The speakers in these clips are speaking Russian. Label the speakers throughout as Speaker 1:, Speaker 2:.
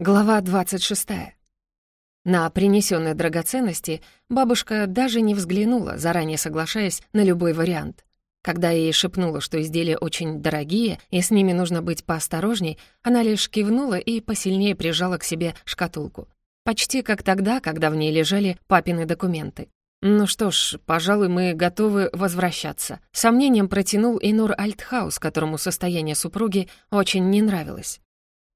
Speaker 1: Глава 26. На принесенные драгоценности бабушка даже не взглянула, заранее соглашаясь на любой вариант. Когда ей шепнула, что изделия очень дорогие и с ними нужно быть поосторожней, она лишь кивнула и посильнее прижала к себе шкатулку. Почти как тогда, когда в ней лежали папины документы. «Ну что ж, пожалуй, мы готовы возвращаться». Сомнением протянул Инур Альтхаус, которому состояние супруги очень не нравилось.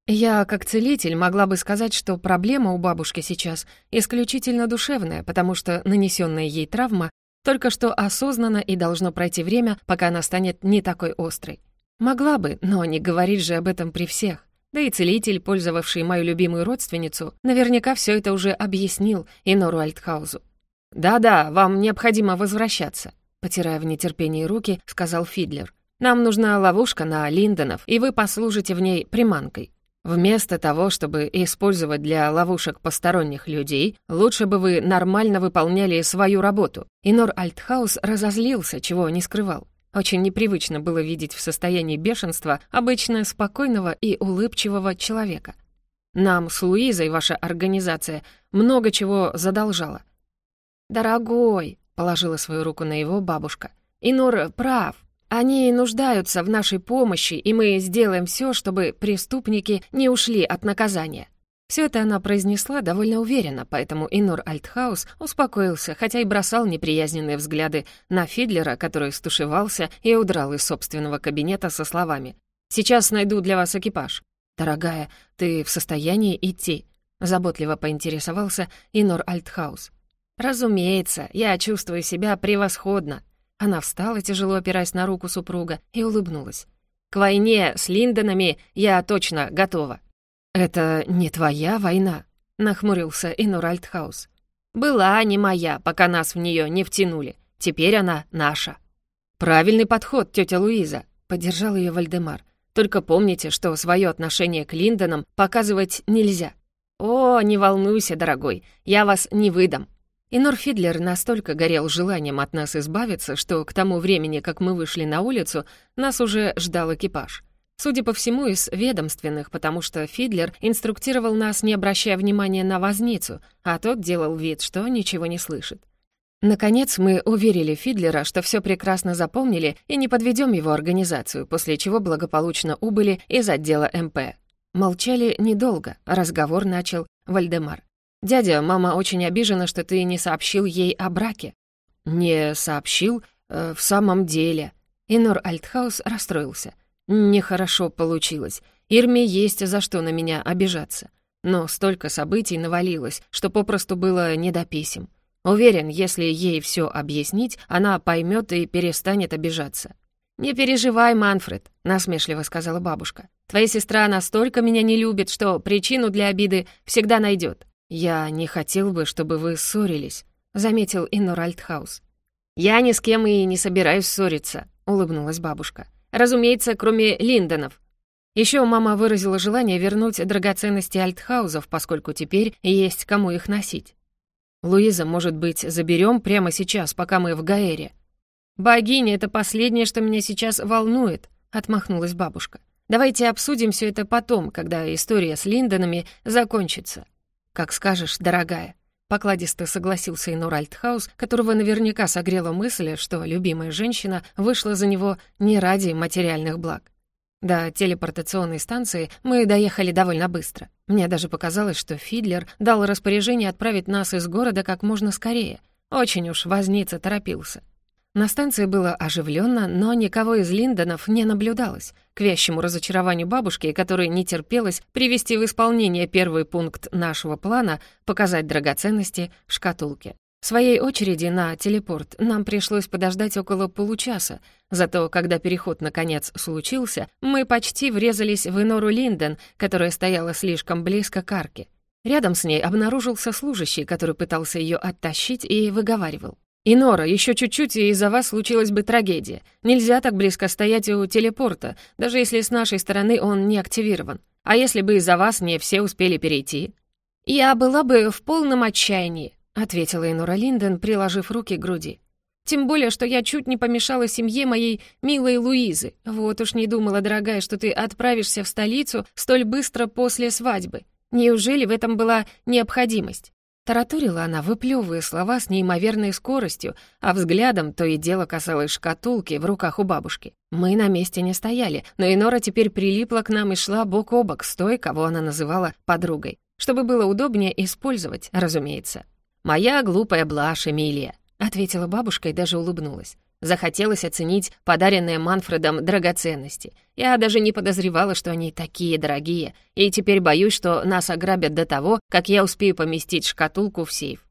Speaker 1: Я, как целитель, могла бы сказать, что проблема у бабушки сейчас исключительно душевная, потому что нанесенная ей травма только что осознанно и должно пройти время, пока она станет не такой острой. Могла бы, но не говорить же об этом при всех. Да и целитель, пользовавший мою любимую родственницу, наверняка все это уже объяснил Инору Альтхаузу. «Да-да, вам необходимо возвращаться», — потирая в нетерпении руки, сказал Фидлер. «Нам нужна ловушка на Линдонов, и вы послужите в ней приманкой. Вместо того, чтобы использовать для ловушек посторонних людей, лучше бы вы нормально выполняли свою работу. Инор Альтхаус разозлился, чего не скрывал. Очень непривычно было видеть в состоянии бешенства обычно спокойного и улыбчивого человека. Нам с Луизой ваша организация много чего задолжала. «Дорогой», — положила свою руку на его бабушка, — «Инор прав. Они нуждаются в нашей помощи, и мы сделаем все, чтобы преступники не ушли от наказания». Все это она произнесла довольно уверенно, поэтому Инор Альтхаус успокоился, хотя и бросал неприязненные взгляды на Фидлера, который стушевался и удрал из собственного кабинета со словами «Сейчас найду для вас экипаж». «Дорогая, ты в состоянии идти?» — заботливо поинтересовался Инор Альтхаус. «Разумеется, я чувствую себя превосходно», она встала, тяжело опираясь на руку супруга, и улыбнулась. «К войне с Линдонами я точно готова». «Это не твоя война», — нахмурился Инур Альтхаус. «Была не моя, пока нас в нее не втянули. Теперь она наша». «Правильный подход, тетя Луиза», — поддержал ее Вальдемар. «Только помните, что свое отношение к Линдонам показывать нельзя». «О, не волнуйся, дорогой, я вас не выдам. И Норфидлер настолько горел желанием от нас избавиться, что к тому времени, как мы вышли на улицу, нас уже ждал экипаж. Судя по всему, из ведомственных, потому что Фидлер инструктировал нас, не обращая внимания на возницу, а тот делал вид, что ничего не слышит. Наконец, мы уверили Фидлера, что все прекрасно запомнили и не подведем его организацию, после чего благополучно убыли из отдела МП. Молчали недолго, разговор начал Вальдемар. «Дядя, мама очень обижена, что ты не сообщил ей о браке». «Не сообщил? Э, в самом деле». Инор Альтхаус расстроился. «Нехорошо получилось. Ирме есть за что на меня обижаться. Но столько событий навалилось, что попросту было не до писем. Уверен, если ей все объяснить, она поймет и перестанет обижаться». «Не переживай, Манфред», — насмешливо сказала бабушка. «Твоя сестра настолько меня не любит, что причину для обиды всегда найдет. «Я не хотел бы, чтобы вы ссорились», — заметил Иннор Альтхаус. «Я ни с кем и не собираюсь ссориться», — улыбнулась бабушка. «Разумеется, кроме Линдонов». Еще мама выразила желание вернуть драгоценности Альтхаузов, поскольку теперь есть кому их носить. «Луиза, может быть, заберем прямо сейчас, пока мы в Гаэре?» «Богиня, это последнее, что меня сейчас волнует», — отмахнулась бабушка. «Давайте обсудим все это потом, когда история с Линдонами закончится». «Как скажешь, дорогая», — покладисто согласился Инур Альтхаус, которого наверняка согрела мысль, что любимая женщина вышла за него не ради материальных благ. До телепортационной станции мы доехали довольно быстро. Мне даже показалось, что Фидлер дал распоряжение отправить нас из города как можно скорее. Очень уж возница торопился. На станции было оживленно, но никого из Линдонов не наблюдалось, к вящему разочарованию бабушки, которой не терпелось привести в исполнение первый пункт нашего плана показать драгоценности в шкатулке. В своей очереди на телепорт нам пришлось подождать около получаса, зато когда переход наконец случился, мы почти врезались в Инору Линден, которая стояла слишком близко к арке. Рядом с ней обнаружился служащий, который пытался ее оттащить и выговаривал. И Нора, еще чуть-чуть, и из-за вас случилась бы трагедия. Нельзя так близко стоять у телепорта, даже если с нашей стороны он не активирован. А если бы из-за вас не все успели перейти?» «Я была бы в полном отчаянии», — ответила Инора Линден, приложив руки к груди. «Тем более, что я чуть не помешала семье моей милой Луизы. Вот уж не думала, дорогая, что ты отправишься в столицу столь быстро после свадьбы. Неужели в этом была необходимость? Таратурила она, выплёвывая слова с неимоверной скоростью, а взглядом то и дело касалось шкатулки в руках у бабушки. Мы на месте не стояли, но Инора теперь прилипла к нам и шла бок о бок с той, кого она называла подругой, чтобы было удобнее использовать, разумеется. «Моя глупая блажь, Эмилия», — ответила бабушка и даже улыбнулась. Захотелось оценить подаренные Манфредом драгоценности. Я даже не подозревала, что они такие дорогие, и теперь боюсь, что нас ограбят до того, как я успею поместить шкатулку в сейф.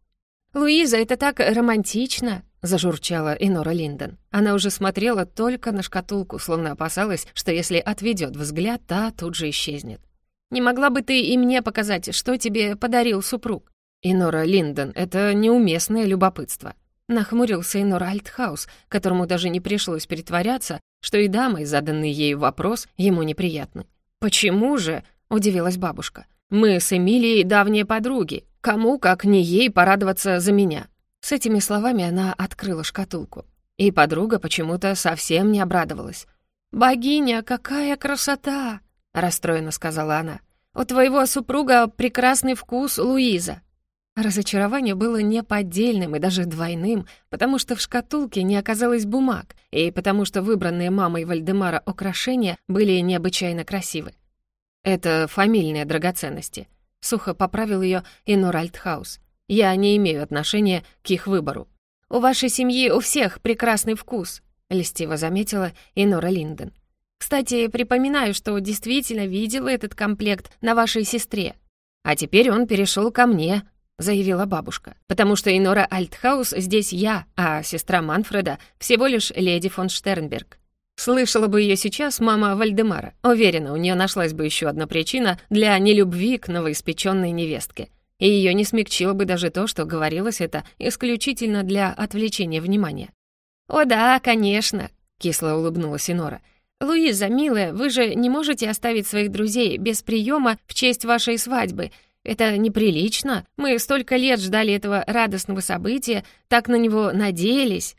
Speaker 1: «Луиза, это так романтично!» — зажурчала Инора Линдон. Она уже смотрела только на шкатулку, словно опасалась, что если отведет взгляд, та тут же исчезнет. «Не могла бы ты и мне показать, что тебе подарил супруг?» «Инора Линдон, это неуместное любопытство. Нахмурился Инор Альтхаус, которому даже не пришлось притворяться, что и дамы, заданный ею вопрос, ему неприятны. «Почему же?» — удивилась бабушка. «Мы с Эмилией давние подруги. Кому, как не ей, порадоваться за меня?» С этими словами она открыла шкатулку. И подруга почему-то совсем не обрадовалась. «Богиня, какая красота!» — расстроенно сказала она. «У твоего супруга прекрасный вкус, Луиза. Разочарование было неподдельным и даже двойным, потому что в шкатулке не оказалось бумаг, и потому что выбранные мамой Вальдемара украшения были необычайно красивы. «Это фамильные драгоценности», — сухо поправил ее Инор Альтхаус. «Я не имею отношения к их выбору». «У вашей семьи у всех прекрасный вкус», — льстиво заметила Инора Линден. «Кстати, припоминаю, что действительно видела этот комплект на вашей сестре. А теперь он перешел ко мне», заявила бабушка. «Потому что Инора Альтхаус здесь я, а сестра Манфреда всего лишь леди фон Штернберг». Слышала бы ее сейчас мама Вальдемара. Уверена, у нее нашлась бы еще одна причина для нелюбви к новоиспеченной невестке. И ее не смягчило бы даже то, что говорилось это исключительно для отвлечения внимания. «О да, конечно», — кисло улыбнулась Инора. «Луиза, милая, вы же не можете оставить своих друзей без приема в честь вашей свадьбы. Это неприлично. Мы столько лет ждали этого радостного события, так на него надеялись».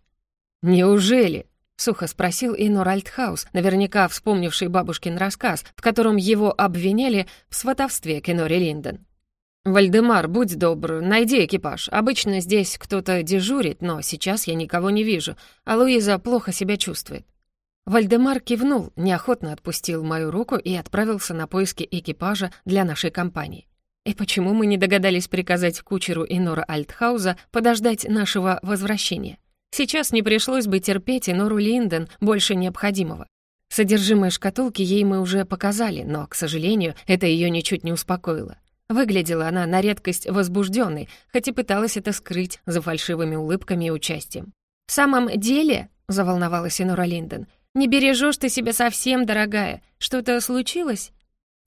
Speaker 1: «Неужели?» — сухо спросил Инор Альтхаус, наверняка вспомнивший бабушкин рассказ, в котором его обвиняли в сватовстве к Иноре Линден. «Вальдемар, будь добр, найди экипаж. Обычно здесь кто-то дежурит, но сейчас я никого не вижу, а Луиза плохо себя чувствует». Вальдемар кивнул, неохотно отпустил мою руку и отправился на поиски экипажа для нашей компании. И почему мы не догадались приказать кучеру Инора Альтхауза подождать нашего возвращения? Сейчас не пришлось бы терпеть Инору Линден больше необходимого. Содержимое шкатулки ей мы уже показали, но, к сожалению, это ее ничуть не успокоило. Выглядела она на редкость возбужденной, хоть и пыталась это скрыть за фальшивыми улыбками и участием. «В самом деле», — заволновалась Инора Линден, «не бережешь ты себя совсем, дорогая. Что-то случилось?»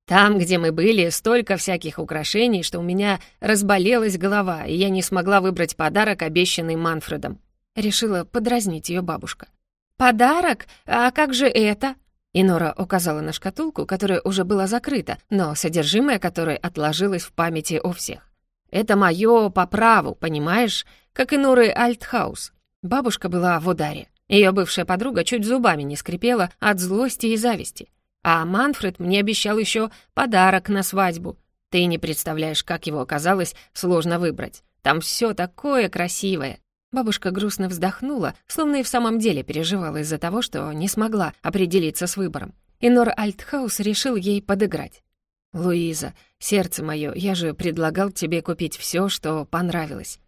Speaker 1: Там, где мы были, столько всяких украшений, что у меня разболелась голова, и я не смогла выбрать подарок, обещанный Манфредом. Решила подразнить ее бабушка. «Подарок? А как же это?» Инора указала на шкатулку, которая уже была закрыта, но содержимое которой отложилось в памяти у всех. «Это мое по праву, понимаешь? Как и Норы Альтхаус». Бабушка была в ударе. Ее бывшая подруга чуть зубами не скрипела от злости и зависти. А Манфред мне обещал еще подарок на свадьбу. Ты не представляешь, как его оказалось сложно выбрать. Там все такое красивое». Бабушка грустно вздохнула, словно и в самом деле переживала из-за того, что не смогла определиться с выбором. И Нор Альтхаус решил ей подыграть. «Луиза, сердце мое, я же предлагал тебе купить все, что понравилось».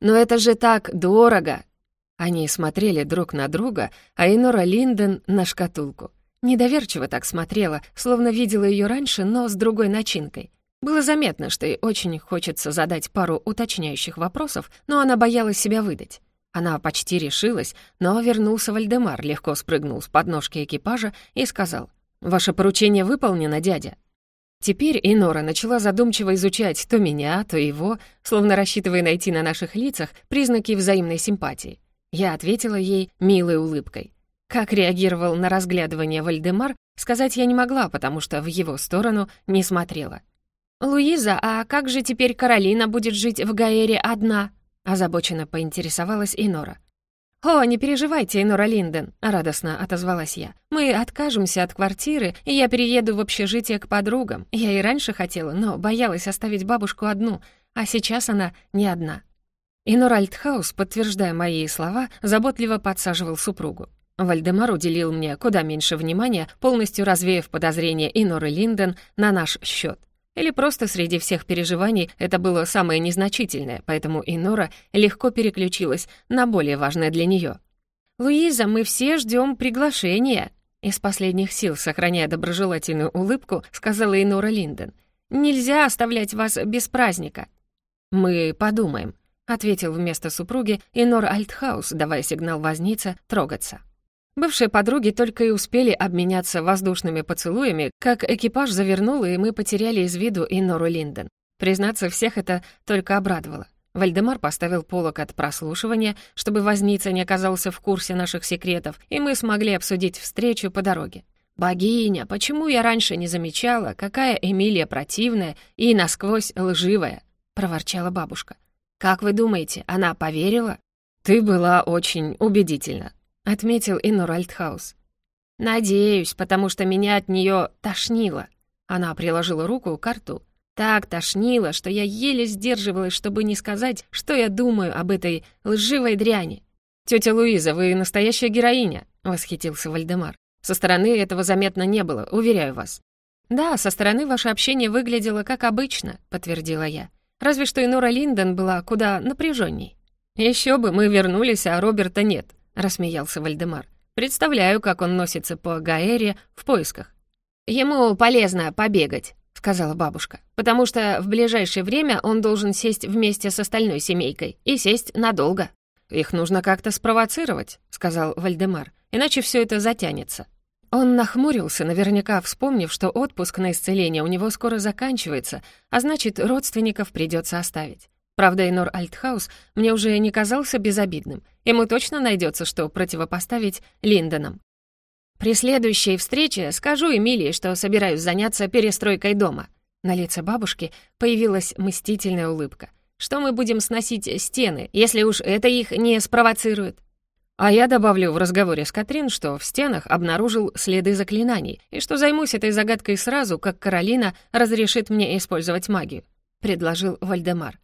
Speaker 1: «Но это же так дорого!» Они смотрели друг на друга, а Инора Линден на шкатулку. Недоверчиво так смотрела, словно видела ее раньше, но с другой начинкой. Было заметно, что ей очень хочется задать пару уточняющих вопросов, но она боялась себя выдать. Она почти решилась, но вернулся Вальдемар, легко спрыгнул с подножки экипажа и сказал, «Ваше поручение выполнено, дядя». Теперь Инора начала задумчиво изучать то меня, то его, словно рассчитывая найти на наших лицах признаки взаимной симпатии. Я ответила ей милой улыбкой. Как реагировал на разглядывание Вальдемар, сказать я не могла, потому что в его сторону не смотрела. «Луиза, а как же теперь Каролина будет жить в Гаэре одна?» озабоченно поинтересовалась Инора. «О, не переживайте, Энора Линден», — радостно отозвалась я. «Мы откажемся от квартиры, и я перееду в общежитие к подругам. Я и раньше хотела, но боялась оставить бабушку одну, а сейчас она не одна». Инор Альтхаус, подтверждая мои слова, заботливо подсаживал супругу. Вальдемар уделил мне куда меньше внимания, полностью развеяв подозрения Иноры Линден на наш счет. Или просто среди всех переживаний это было самое незначительное, поэтому Инора легко переключилась на более важное для нее. «Луиза, мы все ждем приглашения!» Из последних сил, сохраняя доброжелательную улыбку, сказала Инора Линден. «Нельзя оставлять вас без праздника». «Мы подумаем», — ответил вместо супруги Инор Альтхаус, давая сигнал вознице трогаться. Бывшие подруги только и успели обменяться воздушными поцелуями, как экипаж завернул, и мы потеряли из виду и Нору Линден. Признаться, всех это только обрадовало. Вальдемар поставил полок от прослушивания, чтобы возница не оказался в курсе наших секретов, и мы смогли обсудить встречу по дороге. «Богиня, почему я раньше не замечала, какая Эмилия противная и насквозь лживая?» — проворчала бабушка. «Как вы думаете, она поверила?» «Ты была очень убедительна», — отметил Иннор Альтхаус. «Надеюсь, потому что меня от нее тошнило». Она приложила руку к рту. Так тошнило, что я еле сдерживалась, чтобы не сказать, что я думаю об этой лживой дряни. «Тетя Луиза, вы настоящая героиня», — восхитился Вальдемар. «Со стороны этого заметно не было, уверяю вас». «Да, со стороны ваше общение выглядело как обычно», — подтвердила я. «Разве что инора Линден была куда напряженней. Еще бы, мы вернулись, а Роберта нет», — рассмеялся Вальдемар. «Представляю, как он носится по Гаэре в поисках». «Ему полезно побегать», — сказала бабушка, «потому что в ближайшее время он должен сесть вместе с остальной семейкой, и сесть надолго». «Их нужно как-то спровоцировать», — сказал Вальдемар, «иначе все это затянется». Он нахмурился, наверняка вспомнив, что отпуск на исцеление у него скоро заканчивается, а значит, родственников придется оставить. Правда, Энор Альтхаус мне уже не казался безобидным. Ему точно найдется, что противопоставить Линдонам. При следующей встрече скажу Эмилии, что собираюсь заняться перестройкой дома. На лице бабушки появилась мстительная улыбка. Что мы будем сносить стены, если уж это их не спровоцирует? А я добавлю в разговоре с Катрин, что в стенах обнаружил следы заклинаний, и что займусь этой загадкой сразу, как Каролина разрешит мне использовать магию», — предложил Вальдемар.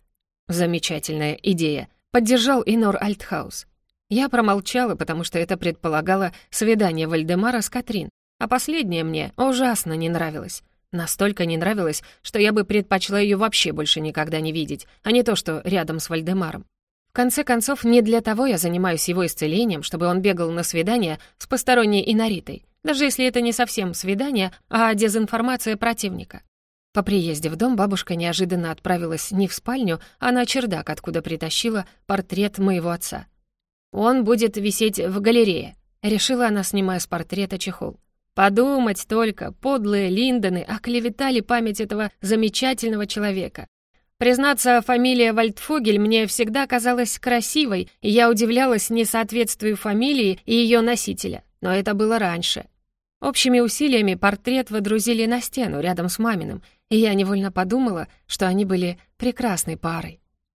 Speaker 1: «Замечательная идея», — поддержал Инор Альтхаус. Я промолчала, потому что это предполагало свидание Вальдемара с Катрин, а последнее мне ужасно не нравилось. Настолько не нравилось, что я бы предпочла ее вообще больше никогда не видеть, а не то, что рядом с Вальдемаром. В конце концов, не для того я занимаюсь его исцелением, чтобы он бегал на свидание с посторонней иноритой, даже если это не совсем свидание, а дезинформация противника. По приезде в дом бабушка неожиданно отправилась не в спальню, а на чердак, откуда притащила портрет моего отца. «Он будет висеть в галерее», — решила она, снимая с портрета чехол. Подумать только, подлые Линдоны оклеветали память этого замечательного человека. Признаться, фамилия Вальдфогель мне всегда казалась красивой, и я удивлялась несоответствию фамилии и ее носителя. Но это было раньше. Общими усилиями портрет водрузили на стену рядом с маминым, и я невольно подумала, что они были прекрасной парой.